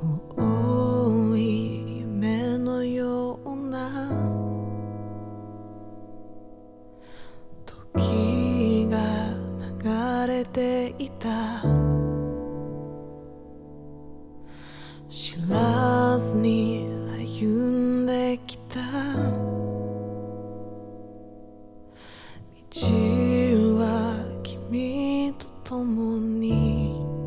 遠い夢のような時が流れていた。知らずに歩んできた。道は君と共に。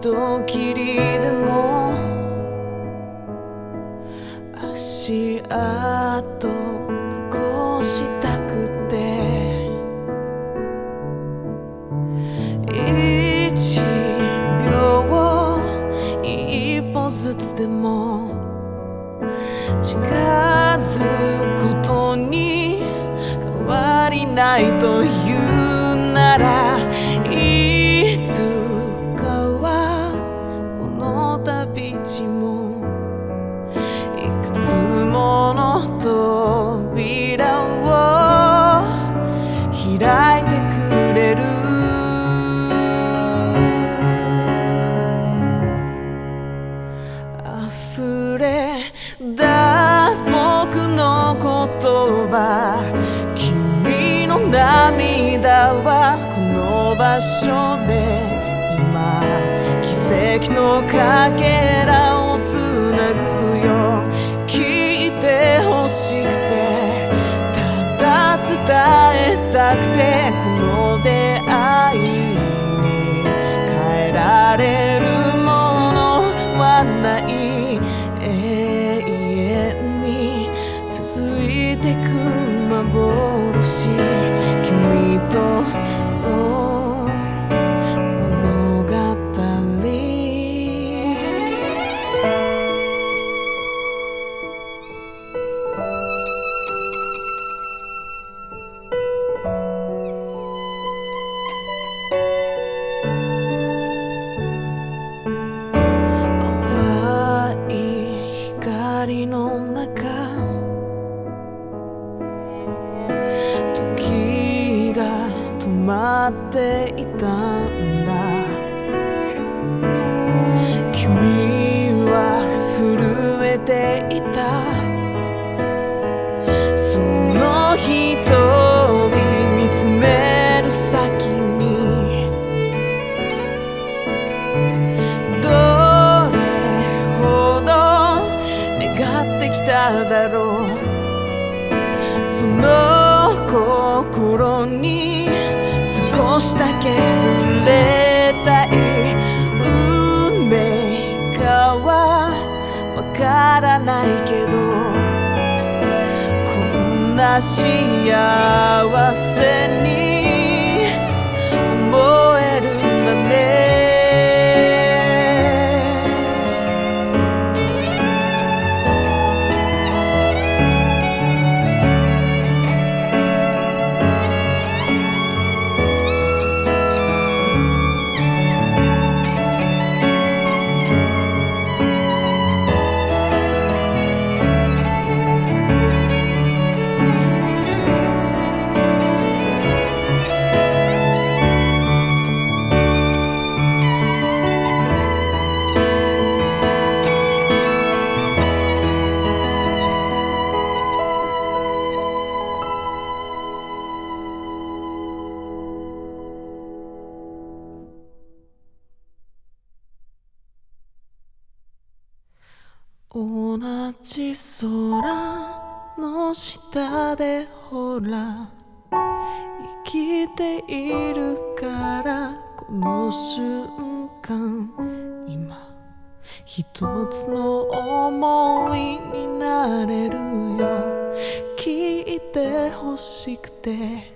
estou りないというなら涙はこの場所で今奇跡のかけらをつなぐ時が止まっていたんだ。君は震えていた。少しだけ触れたい運命かはわからないけどこんな幸せ同じ空の下でほら生きているからこの瞬間今一つの思いになれるよ。聞いてほしくて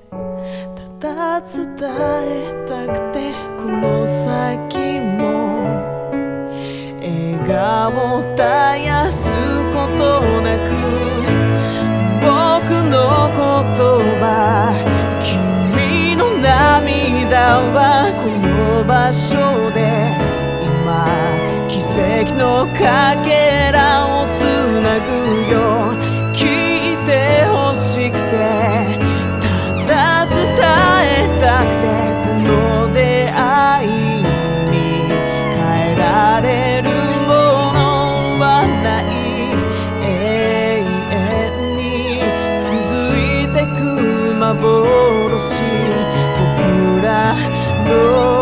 ただ伝えたくてこの先も笑顔絶やすことなく僕の言葉君の涙はこの場所で今奇跡のかけらろし僕らの